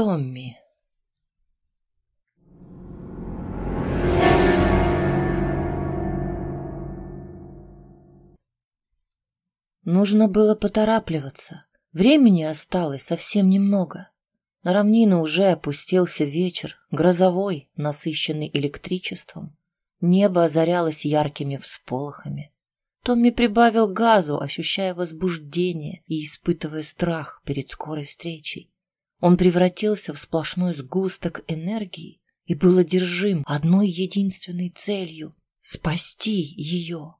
Томми. Нужно было поторапливаться. Времени осталось совсем немного. На равнину уже опустился вечер, грозовой, насыщенный электричеством. Небо озарялось яркими всполохами. Томми прибавил газу, ощущая возбуждение и испытывая страх перед скорой встречей. Он превратился в сплошной сгусток энергии и был одержим одной единственной целью — спасти ее.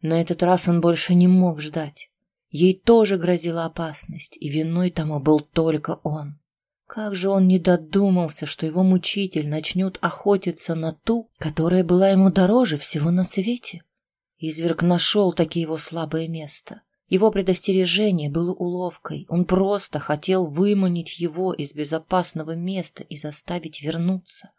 На этот раз он больше не мог ждать. Ей тоже грозила опасность, и виной тому был только он. Как же он не додумался, что его мучитель начнет охотиться на ту, которая была ему дороже всего на свете? Изверг нашел таки его слабое место. Его предостережение было уловкой. Он просто хотел выманить его из безопасного места и заставить вернуться.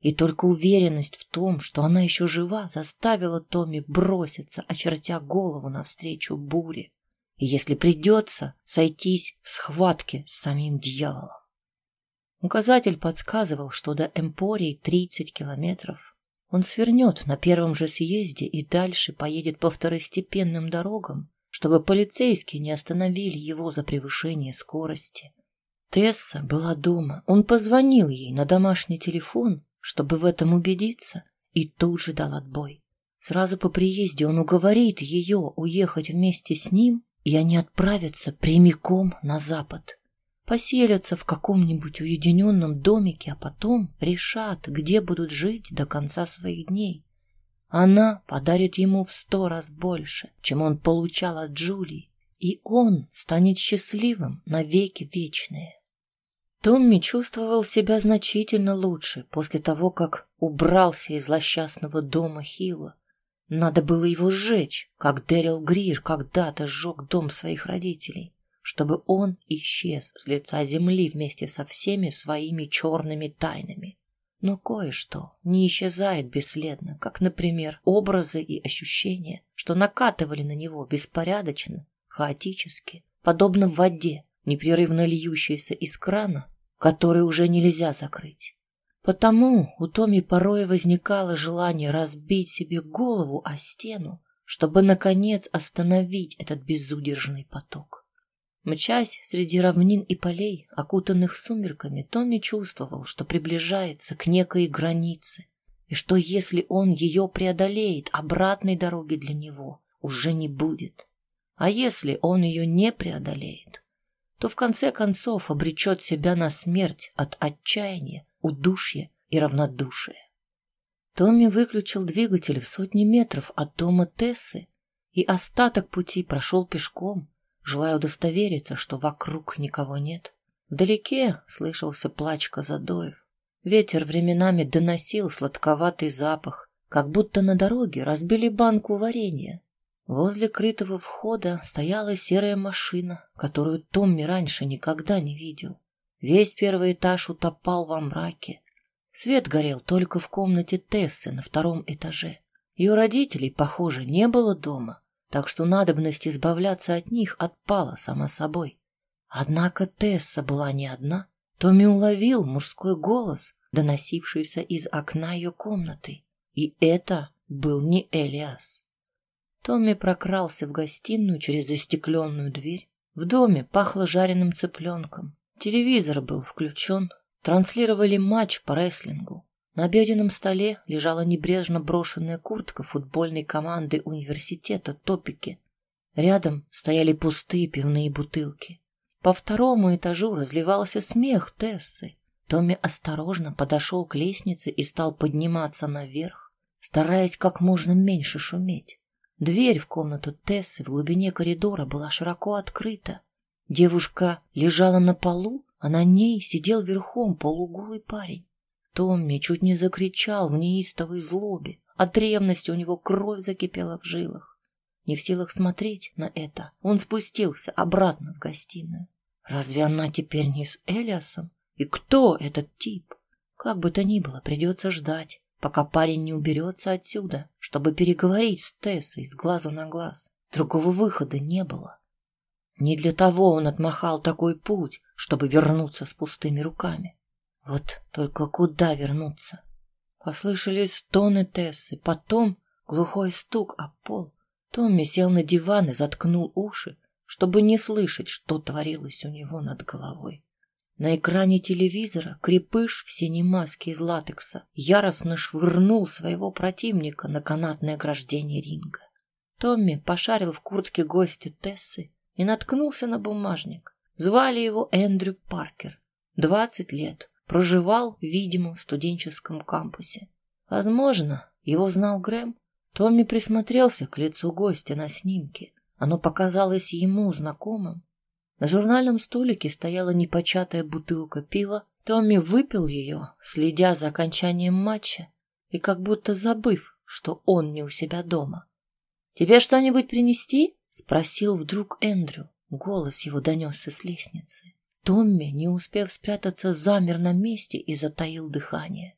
И только уверенность в том, что она еще жива, заставила Томми броситься, очертя голову навстречу буре. И если придется, сойтись в схватке с самим дьяволом. Указатель подсказывал, что до Эмпории 30 километров. Он свернет на первом же съезде и дальше поедет по второстепенным дорогам, чтобы полицейские не остановили его за превышение скорости. Тесса была дома. Он позвонил ей на домашний телефон, чтобы в этом убедиться, и тут же дал отбой. Сразу по приезде он уговорит ее уехать вместе с ним, и они отправятся прямиком на запад поселятся в каком-нибудь уединенном домике, а потом решат, где будут жить до конца своих дней. Она подарит ему в сто раз больше, чем он получал от Джулии, и он станет счастливым навеки вечные. Томми чувствовал себя значительно лучше после того, как убрался из злосчастного дома Хилла. Надо было его сжечь, как Дэрил Грир когда-то сжег дом своих родителей чтобы он исчез с лица земли вместе со всеми своими черными тайнами. Но кое-что не исчезает бесследно, как, например, образы и ощущения, что накатывали на него беспорядочно, хаотически, подобно воде, непрерывно льющейся из крана, который уже нельзя закрыть. Потому у Томи порой возникало желание разбить себе голову о стену, чтобы, наконец, остановить этот безудержный поток. Мчась среди равнин и полей, окутанных сумерками, Томми чувствовал, что приближается к некой границе, и что если он ее преодолеет, обратной дороги для него уже не будет. А если он ее не преодолеет, то в конце концов обречет себя на смерть от отчаяния, удушья и равнодушия. Томми выключил двигатель в сотни метров от дома Тессы и остаток пути прошел пешком, желая удостовериться, что вокруг никого нет. Вдалеке слышался плач Казадоев. Ветер временами доносил сладковатый запах, как будто на дороге разбили банку варенья. Возле крытого входа стояла серая машина, которую Томми раньше никогда не видел. Весь первый этаж утопал во мраке. Свет горел только в комнате Тессы на втором этаже. Ее родителей, похоже, не было дома, так что надобность избавляться от них отпала сама собой. Однако Тесса была не одна. Томми уловил мужской голос, доносившийся из окна ее комнаты. И это был не Элиас. Томми прокрался в гостиную через застекленную дверь. В доме пахло жареным цыпленком. Телевизор был включен. Транслировали матч по рестлингу. На обеденном столе лежала небрежно брошенная куртка футбольной команды университета Топики. Рядом стояли пустые пивные бутылки. По второму этажу разливался смех Тессы. Томми осторожно подошел к лестнице и стал подниматься наверх, стараясь как можно меньше шуметь. Дверь в комнату Тессы в глубине коридора была широко открыта. Девушка лежала на полу, а на ней сидел верхом полуголый парень. Томми чуть не закричал в неистовой злобе. От ревности у него кровь закипела в жилах. Не в силах смотреть на это, он спустился обратно в гостиную. Разве она теперь не с Элиасом? И кто этот тип? Как бы то ни было, придется ждать, пока парень не уберется отсюда, чтобы переговорить с Тессой с глазу на глаз. Другого выхода не было. Не для того он отмахал такой путь, чтобы вернуться с пустыми руками. Вот только куда вернуться? Послышались стоны Тессы, потом глухой стук о пол. Томми сел на диван и заткнул уши, чтобы не слышать, что творилось у него над головой. На экране телевизора крепыш в синей маске из латекса яростно швырнул своего противника на канатное ограждение ринга. Томми пошарил в куртке гостя Тессы и наткнулся на бумажник. Звали его Эндрю Паркер. Двадцать лет. Проживал, видимо, в студенческом кампусе. Возможно, его знал Грэм. Томми присмотрелся к лицу гостя на снимке. Оно показалось ему знакомым. На журнальном столике стояла непочатая бутылка пива. Томми выпил ее, следя за окончанием матча и как будто забыв, что он не у себя дома. «Тебе что-нибудь принести?» — спросил вдруг Эндрю. Голос его донесся с лестницы. Томми, не успев спрятаться, замер на месте и затаил дыхание.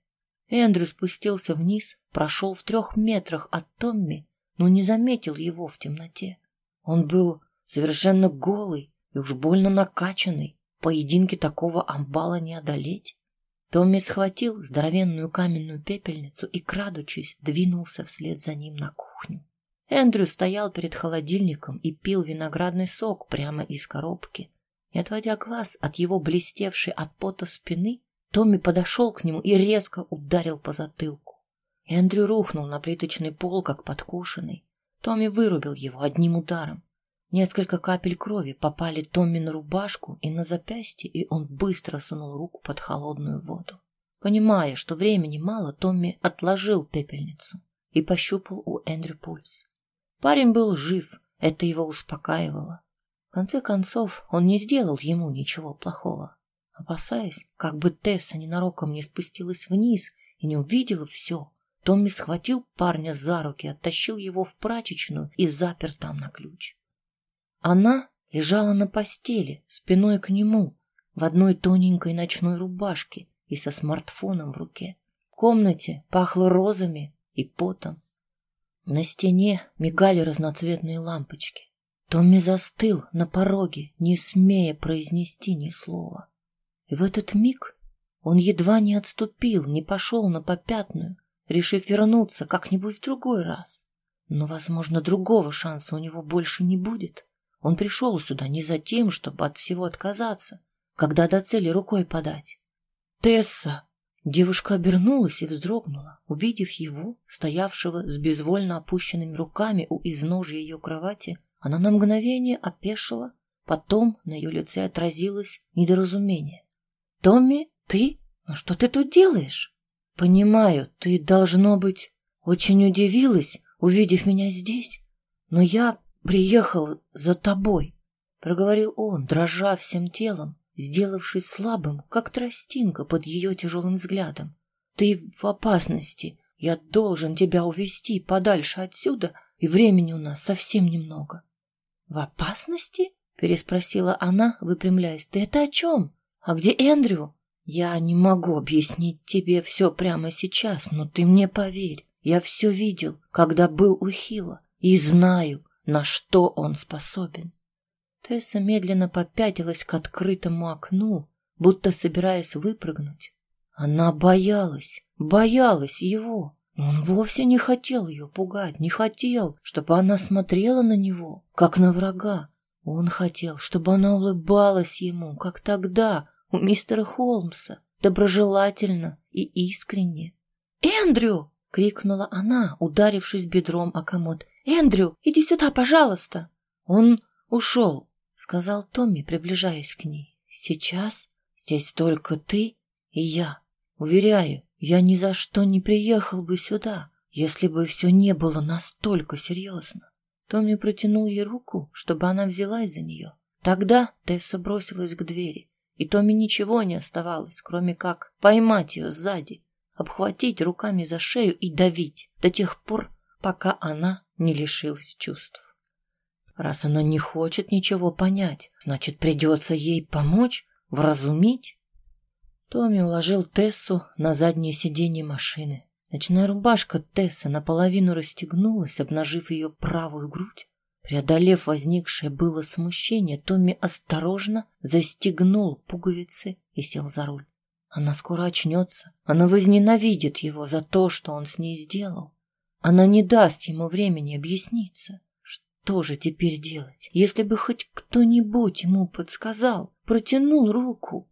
Эндрю спустился вниз, прошел в трех метрах от Томми, но не заметил его в темноте. Он был совершенно голый и уж больно накачанный. Поединки такого амбала не одолеть. Томми схватил здоровенную каменную пепельницу и, крадучись, двинулся вслед за ним на кухню. Эндрю стоял перед холодильником и пил виноградный сок прямо из коробки. Не отводя глаз от его блестевшей от пота спины, Томми подошел к нему и резко ударил по затылку. Эндрю рухнул на плиточный пол, как подкошенный. Томми вырубил его одним ударом. Несколько капель крови попали Томми на рубашку и на запястье, и он быстро сунул руку под холодную воду. Понимая, что времени мало, Томми отложил пепельницу и пощупал у Эндрю пульс. Парень был жив, это его успокаивало. В конце концов, он не сделал ему ничего плохого. Опасаясь, как бы Тесса ненароком не спустилась вниз и не увидела все, Томми схватил парня за руки, оттащил его в прачечную и запер там на ключ. Она лежала на постели, спиной к нему, в одной тоненькой ночной рубашке и со смартфоном в руке. В комнате пахло розами и потом. На стене мигали разноцветные лампочки. Томми застыл на пороге, не смея произнести ни слова. И в этот миг он едва не отступил, не пошел на попятную, решив вернуться как-нибудь в другой раз. Но, возможно, другого шанса у него больше не будет. Он пришел сюда не за тем, чтобы от всего отказаться, когда до цели рукой подать. «Тесса!» Девушка обернулась и вздрогнула, увидев его, стоявшего с безвольно опущенными руками у изножья ее кровати. Она на мгновение опешила, потом на ее лице отразилось недоразумение. «Томми, ты? Ну что ты тут делаешь?» «Понимаю, ты, должно быть, очень удивилась, увидев меня здесь, но я приехал за тобой», — проговорил он, дрожа всем телом, сделавшись слабым, как тростинка под ее тяжелым взглядом. «Ты в опасности. Я должен тебя увести подальше отсюда, и времени у нас совсем немного». «В опасности?» — переспросила она, выпрямляясь. «Ты это о чем? А где Эндрю?» «Я не могу объяснить тебе все прямо сейчас, но ты мне поверь. Я все видел, когда был у Хила, и знаю, на что он способен. Тесса медленно попятилась к открытому окну, будто собираясь выпрыгнуть. Она боялась, боялась его. Он вовсе не хотел ее пугать, не хотел, чтобы она смотрела на него, как на врага. Он хотел, чтобы она улыбалась ему, как тогда, у мистера Холмса, доброжелательно и искренне. «Эндрю!» — крикнула она, ударившись бедром о комод. «Эндрю, иди сюда, пожалуйста!» Он ушел, сказал Томми, приближаясь к ней. Сейчас здесь только ты и я. Уверяю, я ни за что не приехал бы сюда, если бы все не было настолько серьезно. Томми протянул ей руку, чтобы она взялась за нее. Тогда Тесса бросилась к двери, и Томми ничего не оставалось, кроме как поймать ее сзади, обхватить руками за шею и давить до тех пор, пока она не лишилась чувств. Раз она не хочет ничего понять, значит, придется ей помочь, вразумить. Томми уложил Тессу на заднее сиденье машины. Ночная рубашка Тессы наполовину расстегнулась, обнажив ее правую грудь. Преодолев возникшее было смущение, Томми осторожно застегнул пуговицы и сел за руль. Она скоро очнется. Она возненавидит его за то, что он с ней сделал. Она не даст ему времени объясниться. Что же теперь делать, если бы хоть кто-нибудь ему подсказал, протянул руку?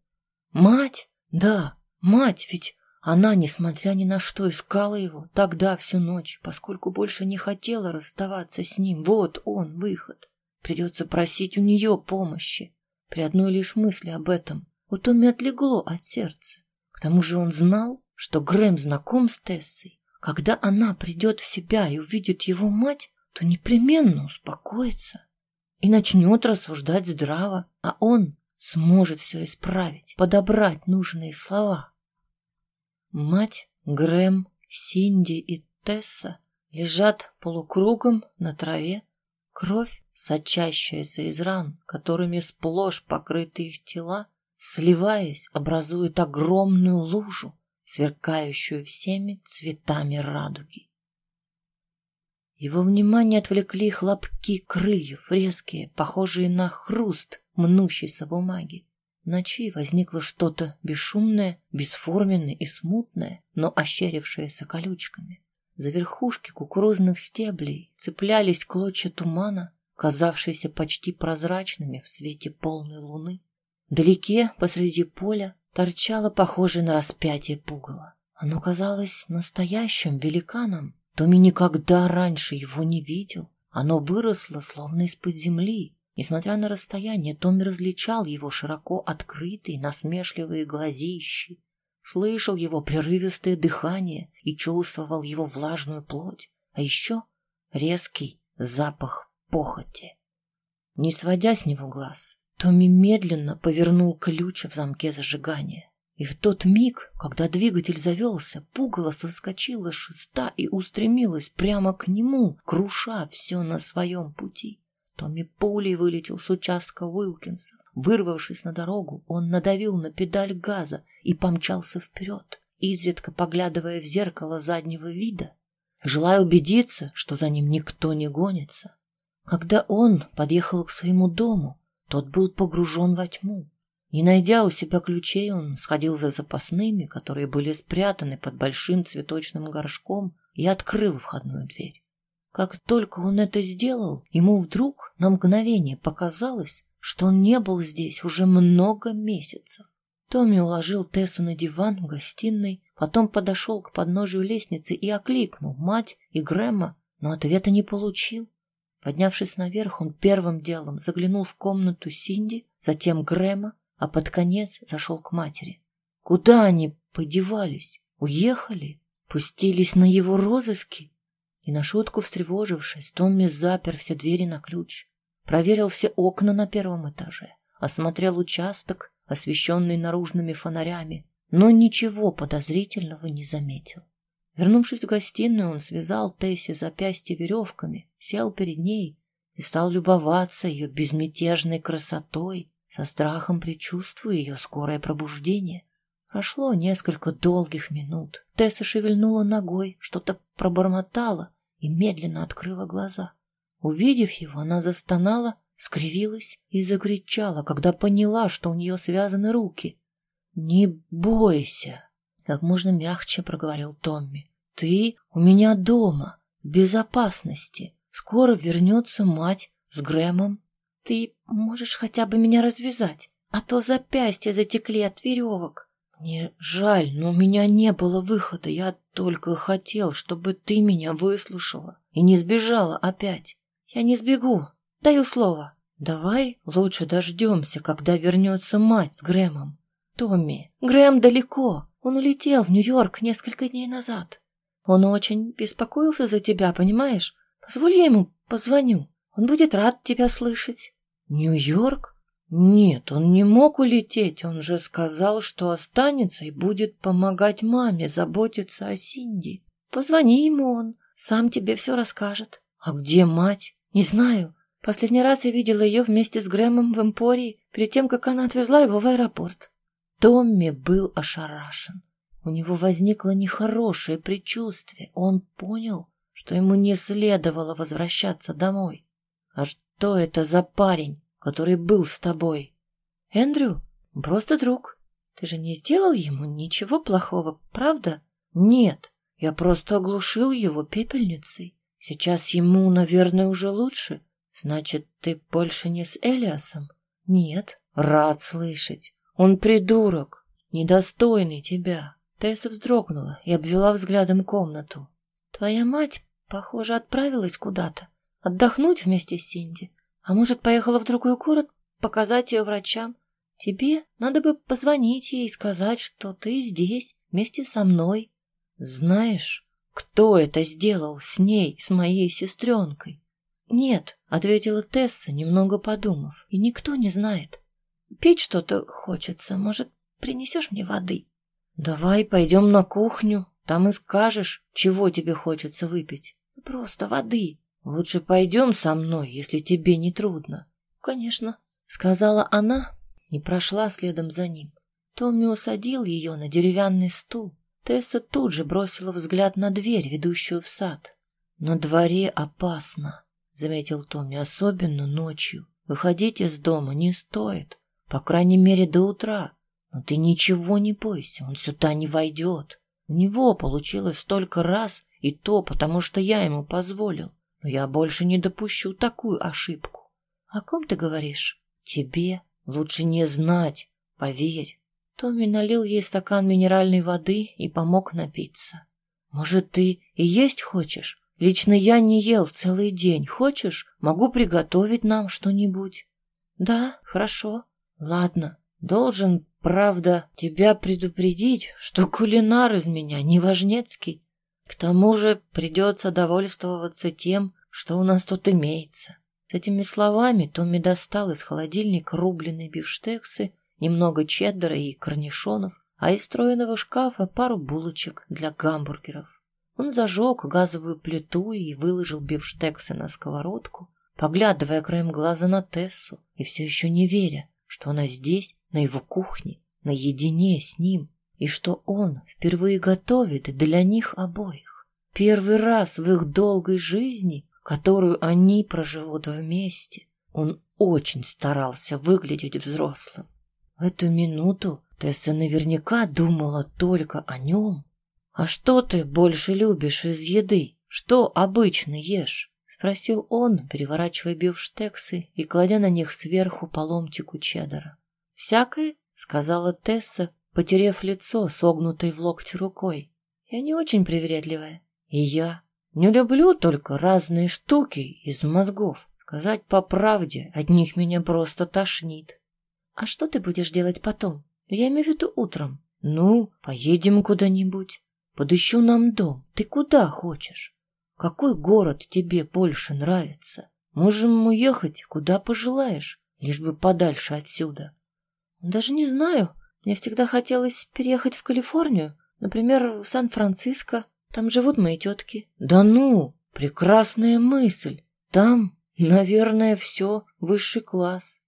Мать? Да, мать, ведь она, несмотря ни на что, искала его тогда всю ночь, поскольку больше не хотела расставаться с ним. Вот он, выход. Придется просить у нее помощи. При одной лишь мысли об этом у Томми отлегло от сердца. К тому же он знал, что Грэм знаком с Тессой. Когда она придет в себя и увидит его мать, то непременно успокоится и начнет рассуждать здраво, а он сможет все исправить, подобрать нужные слова. Мать, Грэм, Синди и Тесса лежат полукругом на траве. Кровь, сочащаяся из ран, которыми сплошь покрыты их тела, сливаясь, образует огромную лужу, сверкающую всеми цветами радуги. Его внимание отвлекли хлопки крыльев, резкие, похожие на хруст мнущейся бумаги. В ночи возникло что-то бесшумное, бесформенное и смутное, но ощерившееся колючками. За верхушки кукурузных стеблей цеплялись клочья тумана, казавшиеся почти прозрачными в свете полной луны. Вдалеке, посреди поля, торчало похожее на распятие пугало. Оно казалось настоящим великаном, Томми никогда раньше его не видел. Оно выросло, словно из-под земли. Несмотря на расстояние, Томми различал его широко открытые, насмешливые глазищи, слышал его прерывистое дыхание и чувствовал его влажную плоть, а еще резкий запах похоти. Не сводя с него глаз, Томми медленно повернул ключ в замке зажигания. И в тот миг, когда двигатель завелся, пугало соскочила с шеста и устремилась прямо к нему, круша все на своем пути. Томми пулей вылетел с участка Уилкинса. Вырвавшись на дорогу, он надавил на педаль газа и помчался вперед, изредка поглядывая в зеркало заднего вида, желая убедиться, что за ним никто не гонится. Когда он подъехал к своему дому, тот был погружен во тьму. Не найдя у себя ключей, он сходил за запасными, которые были спрятаны под большим цветочным горшком, и открыл входную дверь. Как только он это сделал, ему вдруг на мгновение показалось, что он не был здесь уже много месяцев. Томми уложил Тессу на диван в гостиной, потом подошел к подножию лестницы и окликнул мать и Грэма, но ответа не получил. Поднявшись наверх, он первым делом заглянул в комнату Синди, затем Грэма, а под конец зашел к матери. Куда они подевались? Уехали? Пустились на его розыски? И на шутку встревожившись, Томми запер все двери на ключ, проверил все окна на первом этаже, осмотрел участок, освещенный наружными фонарями, но ничего подозрительного не заметил. Вернувшись в гостиную, он связал Тесси запястье веревками, сел перед ней и стал любоваться ее безмятежной красотой, со страхом предчувствуя ее скорое пробуждение. Прошло несколько долгих минут. Тесса шевельнула ногой, что-то пробормотала и медленно открыла глаза. Увидев его, она застонала, скривилась и закричала, когда поняла, что у нее связаны руки. «Не бойся!» — как можно мягче проговорил Томми. «Ты у меня дома, в безопасности. Скоро вернется мать с Грэмом ты можешь хотя бы меня развязать, а то запястья затекли от веревок. Мне жаль, но у меня не было выхода. Я только хотел, чтобы ты меня выслушала и не сбежала опять. Я не сбегу, даю слово. Давай лучше дождемся, когда вернется мать с Грэмом. Томми, Грэм далеко. Он улетел в Нью-Йорк несколько дней назад. Он очень беспокоился за тебя, понимаешь? Позволь я ему позвоню. Он будет рад тебя слышать. Нью-Йорк? Нет, он не мог улететь. Он же сказал, что останется и будет помогать маме заботиться о Синди. Позвони ему он, сам тебе все расскажет. А где мать? Не знаю. Последний раз я видела ее вместе с Грэмом в Эмпории, перед тем, как она отвезла его в аэропорт. Томми был ошарашен. У него возникло нехорошее предчувствие. Он понял, что ему не следовало возвращаться домой. А что это за парень, который был с тобой? Эндрю? Просто друг. Ты же не сделал ему ничего плохого, правда? Нет, я просто оглушил его пепельницей. Сейчас ему, наверное, уже лучше. Значит, ты больше не с Элиасом? Нет. Рад слышать. Он придурок, недостойный тебя. Тесса вздрогнула и обвела взглядом комнату. Твоя мать, похоже, отправилась куда-то. Отдохнуть вместе с Синди. А может, поехала в другой город, показать ее врачам. Тебе надо бы позвонить ей и сказать, что ты здесь, вместе со мной. Знаешь, кто это сделал с ней, с моей сестренкой? Нет, ответила Тесса, немного подумав, и никто не знает. Пить что-то хочется, может, принесешь мне воды? Давай пойдем на кухню, там и скажешь, чего тебе хочется выпить. Просто воды. Лучше пойдем со мной, если тебе не трудно. Конечно, сказала она и прошла следом за ним. Томми усадил ее на деревянный стул. Тесса тут же бросила взгляд на дверь, ведущую в сад. На дворе опасно, заметил Томми, особенно ночью. Выходить из дома не стоит, по крайней мере, до утра. Но ты ничего не бойся, он сюда не войдет. У него получилось столько раз, и то потому, что я ему позволил. Но я больше не допущу такую ошибку. О ком ты говоришь? Тебе лучше не знать, поверь. Томми налил ей стакан минеральной воды и помог напиться. Может, ты и есть хочешь? Лично я не ел целый день. Хочешь, могу приготовить нам что-нибудь? Да, хорошо. Ладно, должен, правда, тебя предупредить, что кулинар из меня не важнецкий. К тому же придется довольствоваться тем, что у нас тут имеется. С этими словами Томми достал из холодильника рубленые бифштексы, немного чеддера и корнишонов, а из встроенного шкафа пару булочек для гамбургеров. Он зажег газовую плиту и выложил бифштексы на сковородку, поглядывая краем глаза на Тессу и все еще не веря, что она здесь, на его кухне, наедине с ним, и что он впервые готовит для них обоих. Первый раз в их долгой жизни, которую они проживут вместе, он очень старался выглядеть взрослым. В эту минуту Тесса наверняка думала только о нем. «А что ты больше любишь из еды? Что обычно ешь?» — спросил он, переворачивая бифштексы и кладя на них сверху по ломтику чеддера. «Всякое?» — сказала Тесса, потеряв лицо, согнутой в локте рукой. Я не очень привередливая. И я не люблю только разные штуки из мозгов. Сказать по правде, от них меня просто тошнит. А что ты будешь делать потом? Я имею в виду утром. Ну, поедем куда-нибудь. Подыщу нам дом. Ты куда хочешь? Какой город тебе больше нравится? Можем уехать, куда пожелаешь, лишь бы подальше отсюда. Даже не знаю, мне всегда хотелось переехать в Калифорнию, например, в Сан-Франциско. Там живут мои тетки. Да ну, прекрасная мысль. Там, наверное, все высший класс.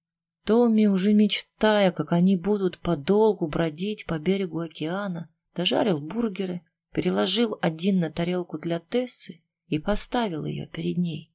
Томми, уже мечтая, как они будут подолгу бродить по берегу океана, дожарил бургеры, переложил один на тарелку для Тессы и поставил ее перед ней.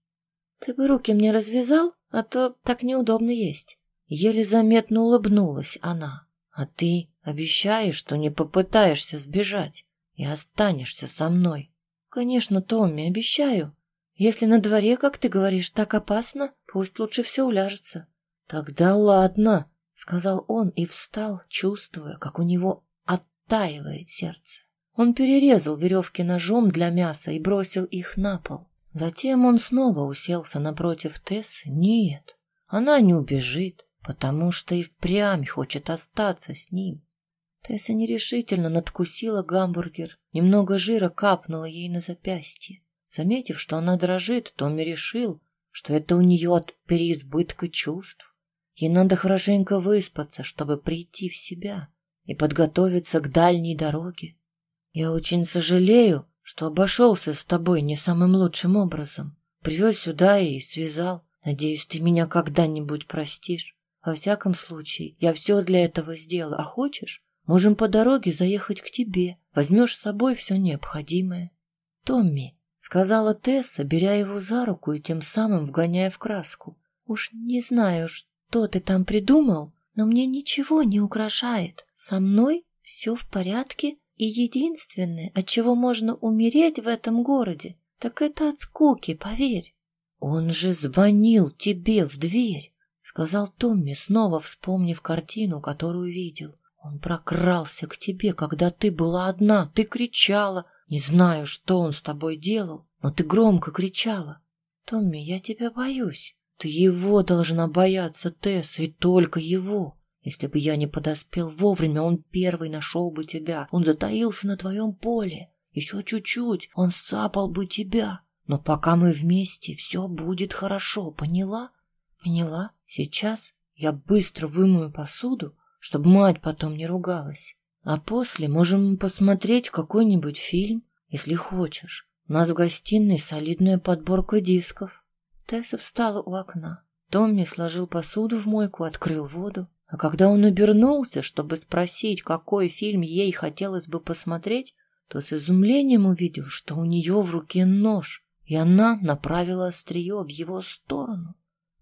«Ты бы руки мне развязал, а то так неудобно есть». Еле заметно улыбнулась она. А ты обещаешь, что не попытаешься сбежать и останешься со мной? Конечно, Томми, обещаю. Если на дворе, как ты говоришь, так опасно, пусть лучше все уляжется. Тогда ладно, сказал он и встал, чувствуя, как у него оттаивает сердце. Он перерезал веревки ножом для мяса и бросил их на пол. Затем он снова уселся напротив Тесс. Нет, она не убежит потому что и впрямь хочет остаться с ним. Тесса нерешительно надкусила гамбургер, немного жира капнуло ей на запястье. Заметив, что она дрожит, Томми решил, что это у нее от переизбытка чувств. Ей надо хорошенько выспаться, чтобы прийти в себя и подготовиться к дальней дороге. Я очень сожалею, что обошелся с тобой не самым лучшим образом. Привез сюда и связал. Надеюсь, ты меня когда-нибудь простишь. Во всяком случае, я все для этого сделала. А хочешь, можем по дороге заехать к тебе. Возьмешь с собой все необходимое. Томми, сказала Тесса, беря его за руку и тем самым вгоняя в краску. Уж не знаю, что ты там придумал, но мне ничего не угрожает. Со мной все в порядке, и единственное, от чего можно умереть в этом городе, так это от скуки, поверь. Он же звонил тебе в дверь, сказал Томми, снова вспомнив картину, которую видел. Он прокрался к тебе, когда ты была одна, ты кричала. Не знаю, что он с тобой делал, но ты громко кричала. Томми, я тебя боюсь. Ты его должна бояться, Тесса, и только его. Если бы я не подоспел вовремя, он первый нашел бы тебя. Он затаился на твоем поле. Еще чуть-чуть, он сцапал бы тебя. Но пока мы вместе, все будет хорошо, поняла? Поняла? Сейчас я быстро вымою посуду, чтобы мать потом не ругалась. А после можем посмотреть какой-нибудь фильм, если хочешь. У нас в гостиной солидная подборка дисков. Тесса встала у окна. Томми сложил посуду в мойку, открыл воду. А когда он обернулся, чтобы спросить, какой фильм ей хотелось бы посмотреть, то с изумлением увидел, что у нее в руке нож, и она направила острие в его сторону.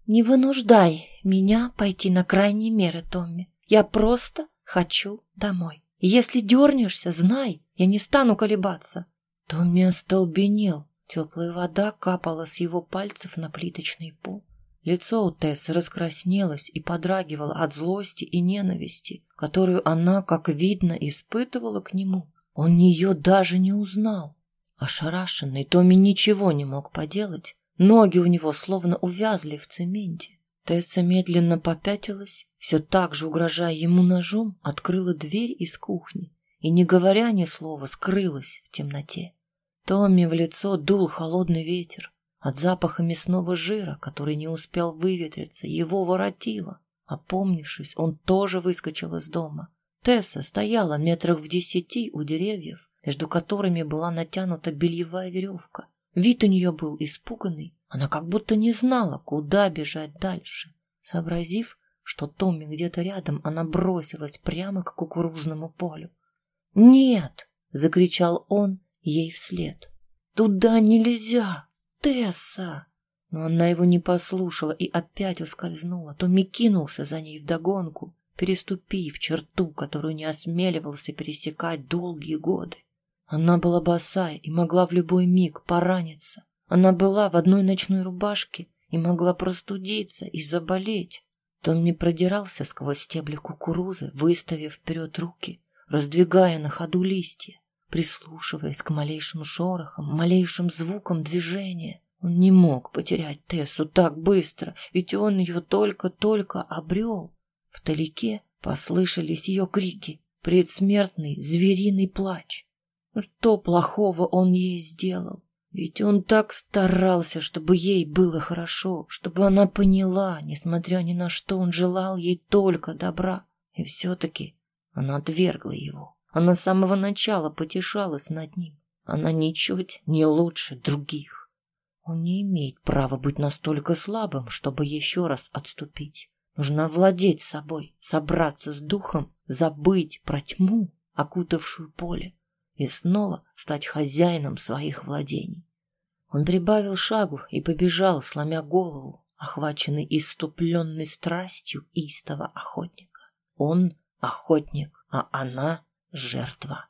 «Не вынуждай меня пойти на крайние меры, Томми. Я просто хочу домой. Если дернешься, знай, я не стану колебаться». Томми остолбенел. Теплая вода капала с его пальцев на плиточный пол. Лицо у Тессы раскраснелось и подрагивало от злости и ненависти, которую она, как видно, испытывала к нему. Он ее даже не узнал. Ошарашенный Томми ничего не мог поделать. Ноги у него словно увязли в цементе. Тесса медленно попятилась, все так же угрожая ему ножом, открыла дверь из кухни и, не говоря ни слова, скрылась в темноте. Томми в лицо дул холодный ветер. От запаха мясного жира, который не успел выветриться, его воротило. Опомнившись, он тоже выскочил из дома. Тесса стояла метрах в десяти у деревьев, между которыми была натянута бельевая веревка. Вид у нее был испуганный. Она как будто не знала, куда бежать дальше. Сообразив, что Томми где-то рядом, она бросилась прямо к кукурузному полю. «Нет!» — закричал он ей вслед. «Туда нельзя! Тесса!» Но она его не послушала и опять ускользнула. Томми кинулся за ней вдогонку, переступив черту, которую не осмеливался пересекать долгие годы. Она была босая и могла в любой миг пораниться. Она была в одной ночной рубашке и могла простудиться и заболеть. Томми продирался сквозь стебли кукурузы, выставив вперед руки, раздвигая на ходу листья, прислушиваясь к малейшим шорохам, малейшим звукам движения. Он не мог потерять Тессу так быстро, ведь он ее только-только обрел. Вдалеке послышались ее крики, предсмертный звериный плач. Что плохого он ей сделал? Ведь он так старался, чтобы ей было хорошо, чтобы она поняла, несмотря ни на что, он желал ей только добра. И все-таки она отвергла его. Она с самого начала потешалась над ним. Она ничуть не лучше других. Он не имеет права быть настолько слабым, чтобы еще раз отступить. Нужно владеть собой, собраться с духом, забыть про тьму, окутавшую поле и снова стать хозяином своих владений. Он прибавил шагу и побежал, сломя голову, охваченный иступленной страстью истого охотника. Он охотник, а она жертва.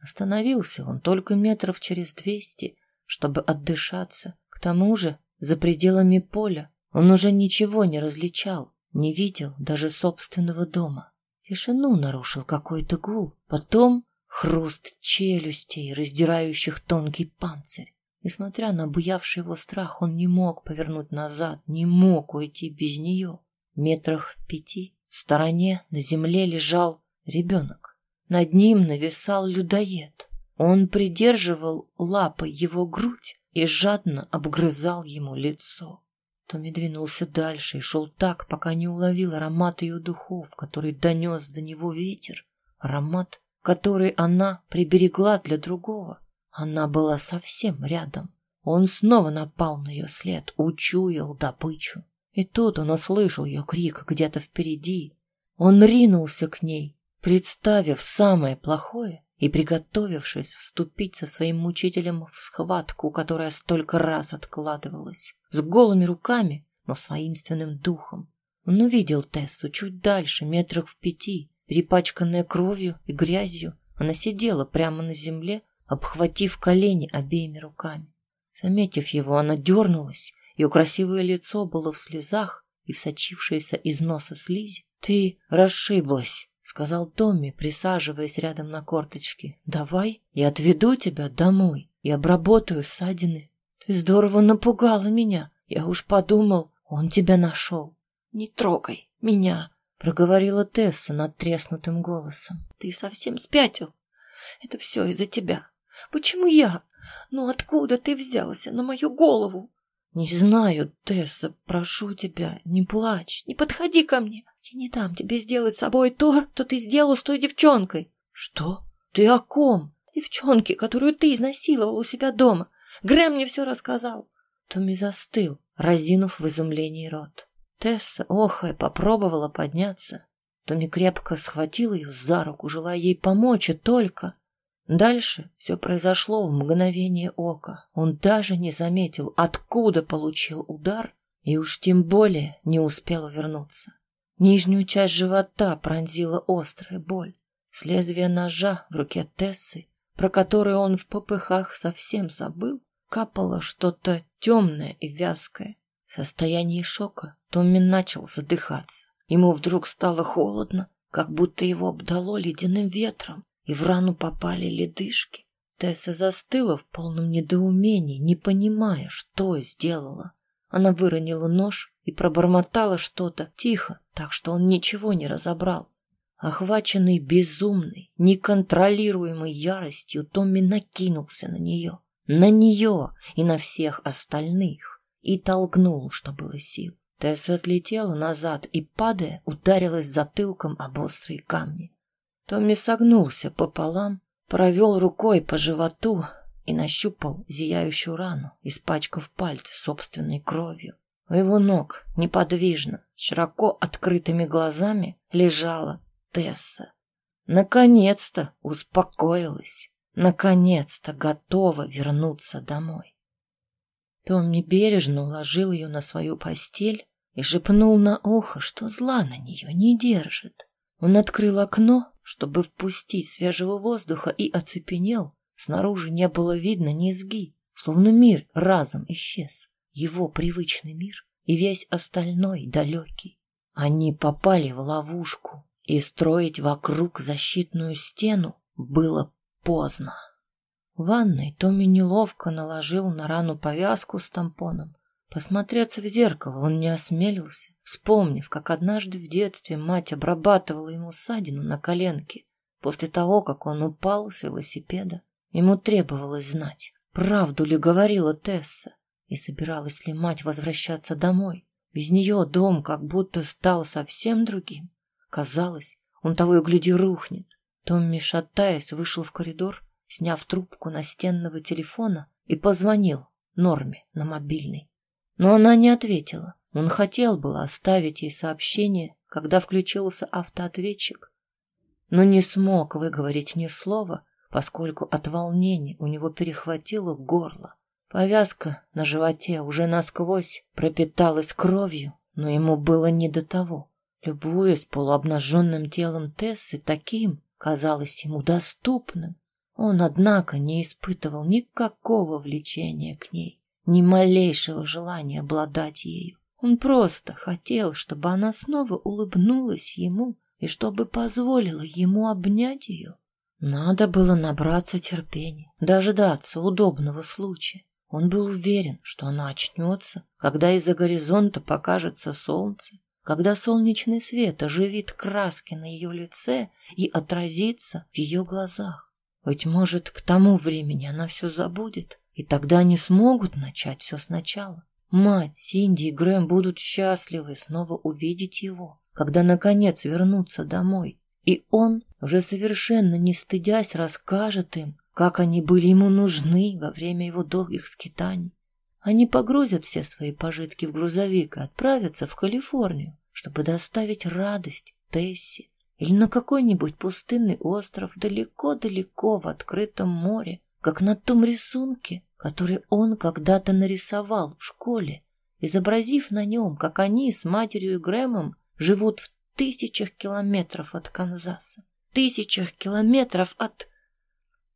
Остановился он только метров через двести, чтобы отдышаться. К тому же, за пределами поля он уже ничего не различал, не видел даже собственного дома. Тишину нарушил какой-то гул. Потом хруст челюстей, раздирающих тонкий панцирь. Несмотря на обуявший его страх, он не мог повернуть назад, не мог уйти без нее. Метрах в пяти в стороне на земле лежал ребенок. Над ним нависал людоед. Он придерживал лапой его грудь и жадно обгрызал ему лицо. Томми двинулся дальше и шел так, пока не уловил аромат ее духов, который донес до него ветер. Аромат который она приберегла для другого. Она была совсем рядом. Он снова напал на ее след, учуял добычу. И тут он услышал ее крик где-то впереди. Он ринулся к ней, представив самое плохое и приготовившись вступить со своим мучителем в схватку, которая столько раз откладывалась, с голыми руками, но с воинственным духом. Он увидел Тессу чуть дальше, метрах в пяти, перепачканная кровью и грязью. Она сидела прямо на земле, обхватив колени обеими руками. Заметив его, она дернулась, ее красивое лицо было в слезах и в сочившейся из носа слизи. «Ты расшиблась», — сказал Томми, присаживаясь рядом на корточки. «Давай я отведу тебя домой и обработаю ссадины. Ты здорово напугала меня. Я уж подумал, он тебя нашел. Не трогай меня», — проговорила Тесса над треснутым голосом. «Ты совсем спятил. Это все из-за тебя. Почему я? Ну откуда ты взялся на мою голову?» «Не знаю, Тесса, прошу тебя, не плачь, не подходи ко мне. Я не дам тебе сделать с собой то, что ты сделал с той девчонкой. Что? Ты о ком? Девчонке, которую ты изнасиловал у себя дома. Грэм мне все рассказал. Томми застыл, разинув в изумлении рот. Тесса, охая, попробовала подняться. Томми крепко схватил ее за руку, желая ей помочь, и только... Дальше все произошло в мгновение ока. Он даже не заметил, откуда получил удар, и уж тем более не успел вернуться. Нижнюю часть живота пронзила острая боль. С лезвия ножа в руке Тессы, про который он в попыхах совсем забыл, капало что-то темное и вязкое. В состоянии шока Томми начал задыхаться. Ему вдруг стало холодно, как будто его обдало ледяным ветром, и в рану попали ледышки. Тесса застыла в полном недоумении, не понимая, что сделала. Она выронила нож и пробормотала что-то тихо, так что он ничего не разобрал. Охваченный безумной, неконтролируемой яростью, Томми накинулся на нее, на нее и на всех остальных, и толкнул, что было сил. Тесса отлетела назад и, падая, ударилась затылком об острые камни. Томми согнулся пополам, провел рукой по животу и нащупал зияющую рану, испачкав пальцы собственной кровью. У его ног, неподвижно, широко открытыми глазами, лежала Тесса. Наконец-то успокоилась, наконец-то готова вернуться домой. Томми бережно уложил ее на свою постель и шепнул на ухо, что зла на нее не держит. Он открыл окно, чтобы впустить свежего воздуха, и оцепенел. Снаружи не было видно низги, словно мир разом исчез его привычный мир и весь остальной далекий. Они попали в ловушку, и строить вокруг защитную стену было поздно. В ванной Томми неловко наложил на рану повязку с тампоном. Посмотреться в зеркало он не осмелился, вспомнив, как однажды в детстве мать обрабатывала ему ссадину на коленке после того, как он упал с велосипеда. Ему требовалось знать, правду ли говорила Тесса, и собиралась ли мать возвращаться домой? Без нее дом как будто стал совсем другим. Казалось, он того и гляди рухнет. Томми, шатаясь, вышел в коридор, сняв трубку настенного телефона и позвонил Норме на мобильный. Но она не ответила. Он хотел было оставить ей сообщение, когда включился автоответчик, но не смог выговорить ни слова, поскольку от волнения у него перехватило горло. Повязка на животе уже насквозь пропиталась кровью, но ему было не до того. Любуясь полуобнаженным телом Тессы, таким казалось ему доступным, он, однако, не испытывал никакого влечения к ней, ни малейшего желания обладать ею. Он просто хотел, чтобы она снова улыбнулась ему и чтобы позволила ему обнять ее. Надо было набраться терпения, дождаться удобного случая. Он был уверен, что она очнется, когда из-за горизонта покажется солнце, когда солнечный свет оживит краски на ее лице и отразится в ее глазах. Быть может, к тому времени она все забудет, и тогда они смогут начать все сначала. Мать, Синди и Грэм будут счастливы снова увидеть его, когда, наконец, вернутся домой. И он, уже совершенно не стыдясь, расскажет им, как они были ему нужны во время его долгих скитаний. Они погрузят все свои пожитки в грузовик и отправятся в Калифорнию, чтобы доставить радость Тессе или на какой-нибудь пустынный остров далеко-далеко в открытом море, как на том рисунке, который он когда-то нарисовал в школе, изобразив на нем, как они с матерью и Грэмом живут в тысячах километров от Канзаса, тысячах километров от...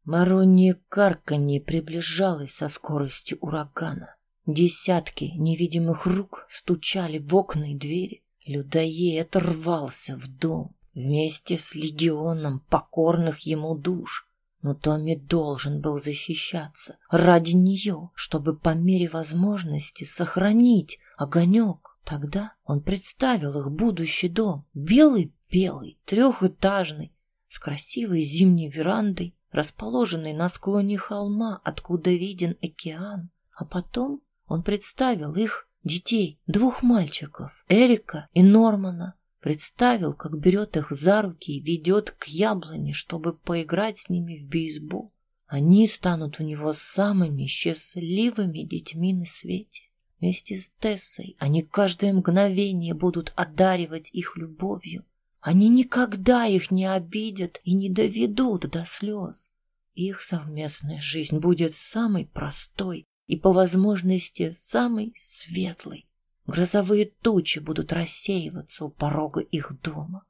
Маронье карканье приближалось со скоростью урагана. Десятки невидимых рук стучали в окна и двери. Людоед рвался в дом вместе с легионом покорных ему душ. Но Томми должен был защищаться ради нее, чтобы по мере возможности сохранить огонек. Тогда он представил их будущий дом, белый-белый, трехэтажный, с красивой зимней верандой, расположенной на склоне холма, откуда виден океан. А потом он представил их детей, двух мальчиков, Эрика и Нормана. Представил, как берет их за руки и ведет к яблоне, чтобы поиграть с ними в бейсбол. Они станут у него самыми счастливыми детьми на свете. Вместе с Тессой они каждое мгновение будут одаривать их любовью. Они никогда их не обидят и не доведут до слез. Их совместная жизнь будет самой простой и по возможности самый светлый. Грозовые тучи будут рассеиваться у порога их дома.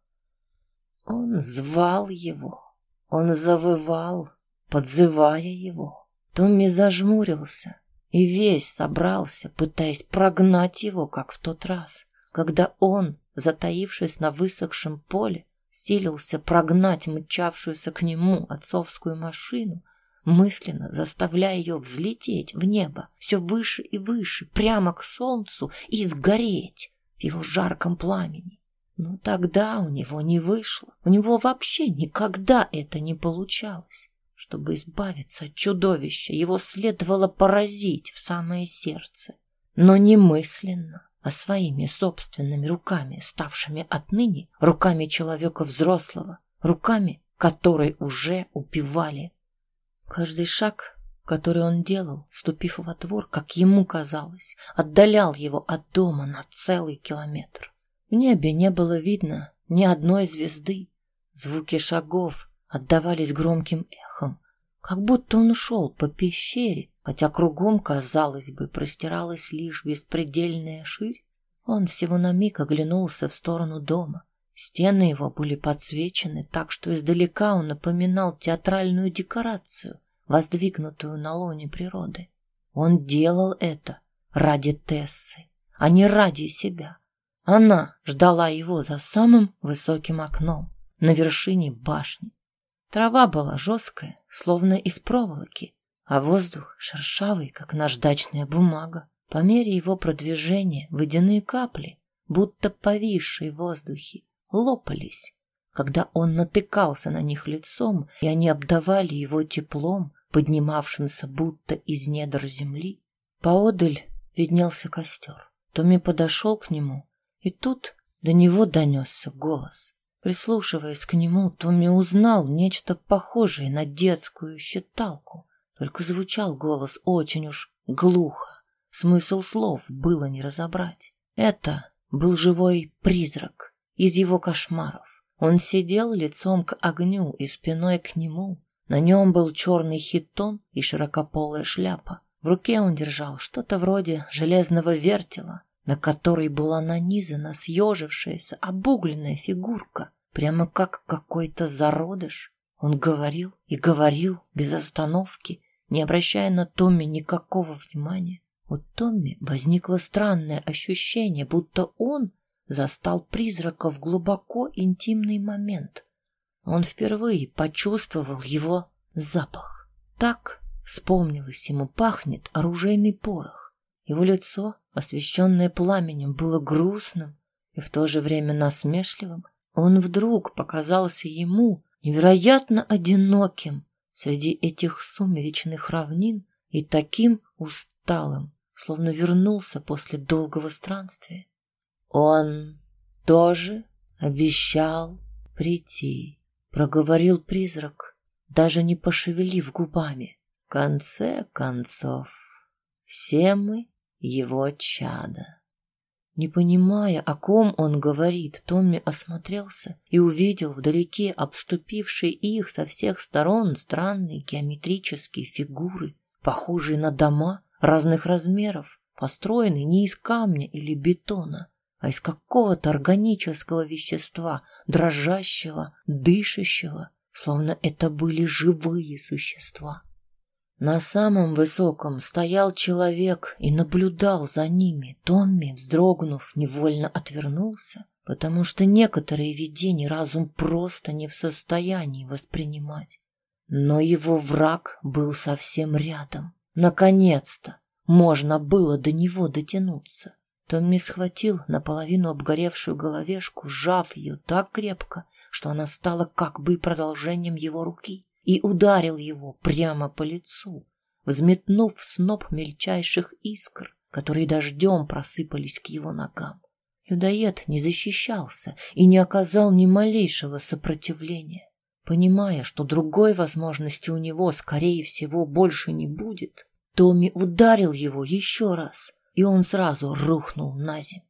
Он звал его, он завывал, подзывая его. Томми зажмурился и весь собрался, пытаясь прогнать его, как в тот раз, когда он, затаившись на высохшем поле, силился прогнать мчавшуюся к нему отцовскую машину, мысленно заставляя ее взлететь в небо все выше и выше, прямо к солнцу и сгореть в его жарком пламени. Но тогда у него не вышло, у него вообще никогда это не получалось. Чтобы избавиться от чудовища, его следовало поразить в самое сердце, но не мысленно, а своими собственными руками, ставшими отныне руками человека взрослого, руками, которые уже убивали Каждый шаг, который он делал, ступив во двор, как ему казалось, отдалял его от дома на целый километр. В небе не было видно ни одной звезды. Звуки шагов отдавались громким эхом, как будто он шел по пещере, хотя кругом, казалось бы, простиралась лишь беспредельная ширь. Он всего на миг оглянулся в сторону дома. Стены его были подсвечены так, что издалека он напоминал театральную декорацию, воздвигнутую на лоне природы. Он делал это ради Тессы, а не ради себя. Она ждала его за самым высоким окном на вершине башни. Трава была жесткая, словно из проволоки, а воздух шершавый, как наждачная бумага. По мере его продвижения водяные капли, будто повисшие в воздухе, лопались, когда он натыкался на них лицом, и они обдавали его теплом, поднимавшимся будто из недр земли. Поодаль виднелся костер. Томми подошел к нему, и тут до него донесся голос. Прислушиваясь к нему, Томми узнал нечто похожее на детскую считалку, только звучал голос очень уж глухо. Смысл слов было не разобрать. Это был живой призрак, из его кошмаров. Он сидел лицом к огню и спиной к нему. На нем был черный хитон и широкополая шляпа. В руке он держал что-то вроде железного вертела, на который была нанизана съежившаяся обугленная фигурка, прямо как какой-то зародыш. Он говорил и говорил без остановки, не обращая на Томми никакого внимания. У Томми возникло странное ощущение, будто он застал призрака в глубоко интимный момент. Он впервые почувствовал его запах. Так вспомнилось ему пахнет оружейный порох. Его лицо, освещенное пламенем, было грустным и в то же время насмешливым. Он вдруг показался ему невероятно одиноким среди этих сумеречных равнин и таким усталым, словно вернулся после долгого странствия. Он тоже обещал прийти, проговорил призрак, даже не пошевелив губами. В конце концов, все мы его чада. Не понимая, о ком он говорит, Томми осмотрелся и увидел вдалеке обступившие их со всех сторон странные геометрические фигуры, похожие на дома разных размеров, построенные не из камня или бетона, а из какого-то органического вещества, дрожащего, дышащего, словно это были живые существа. На самом высоком стоял человек и наблюдал за ними. Томми, вздрогнув, невольно отвернулся, потому что некоторые видения разум просто не в состоянии воспринимать. Но его враг был совсем рядом. Наконец-то можно было до него дотянуться. Томми схватил наполовину обгоревшую головешку, сжав ее так крепко, что она стала как бы продолжением его руки и ударил его прямо по лицу, взметнув сноп мельчайших искр, которые дождем просыпались к его ногам. Людоед не защищался и не оказал ни малейшего сопротивления. Понимая, что другой возможности у него, скорее всего, больше не будет, Томми ударил его еще раз, и он сразу рухнул на землю.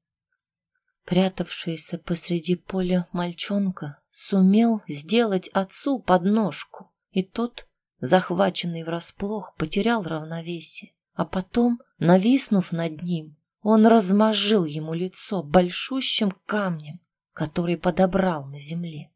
Прятавшийся посреди поля мальчонка сумел сделать отцу подножку, и тот, захваченный врасплох, потерял равновесие, а потом, нависнув над ним, он размозжил ему лицо большущим камнем, который подобрал на земле.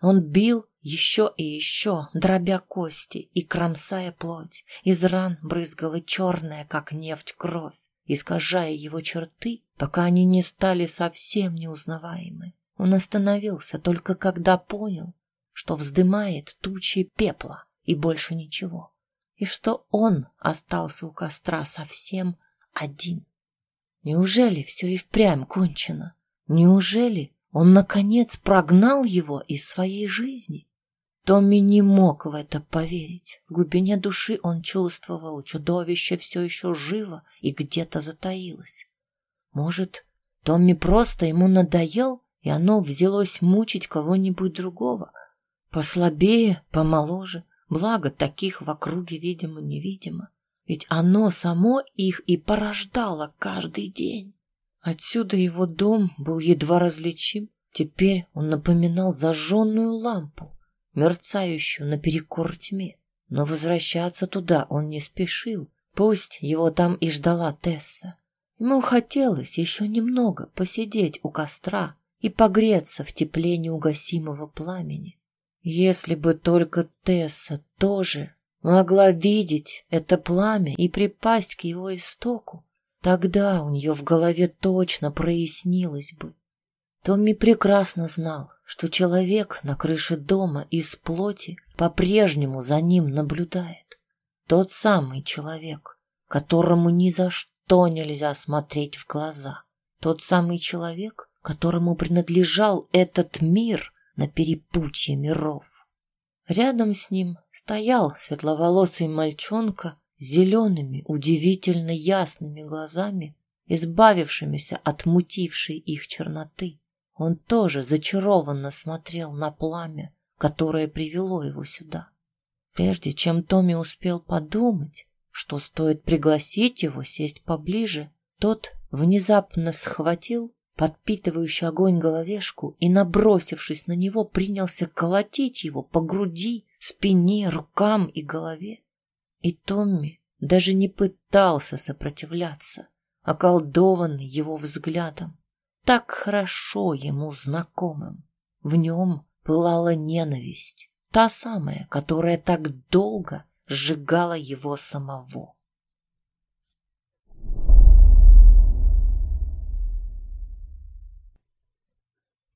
Он бил еще и еще, дробя кости и кромсая плоть. Из ран брызгала черная, как нефть, кровь, искажая его черты, пока они не стали совсем неузнаваемы. Он остановился только когда понял, что вздымает тучи пепла и больше ничего, и что он остался у костра совсем один. Неужели все и впрямь кончено? Неужели он, наконец, прогнал его из своей жизни? Томми не мог в это поверить. В глубине души он чувствовал, чудовище все еще живо и где-то затаилось. Может, Томми просто ему надоел, и оно взялось мучить кого-нибудь другого — Послабее, помоложе, благо таких в округе, видимо, невидимо. Ведь оно само их и порождало каждый день. Отсюда его дом был едва различим. Теперь он напоминал зажженную лампу, мерцающую наперекор тьме. Но возвращаться туда он не спешил. Пусть его там и ждала Тесса. Ему хотелось еще немного посидеть у костра и погреться в тепле неугасимого пламени. Если бы только Тесса тоже могла видеть это пламя и припасть к его истоку, тогда у нее в голове точно прояснилось бы. Томми прекрасно знал, что человек на крыше дома из плоти по-прежнему за ним наблюдает. Тот самый человек, которому ни за что нельзя смотреть в глаза. Тот самый человек, которому принадлежал этот мир на перепутье миров. Рядом с ним стоял светловолосый мальчонка с зелеными, удивительно ясными глазами, избавившимися от мутившей их черноты. Он тоже зачарованно смотрел на пламя, которое привело его сюда. Прежде чем Томми успел подумать, что стоит пригласить его сесть поближе, тот внезапно схватил подпитывающий огонь головешку и, набросившись на него, принялся колотить его по груди, спине, рукам и голове. И Томми даже не пытался сопротивляться, околдованный его взглядом, так хорошо ему знакомым. В нем пылала ненависть, та самая, которая так долго сжигала его самого.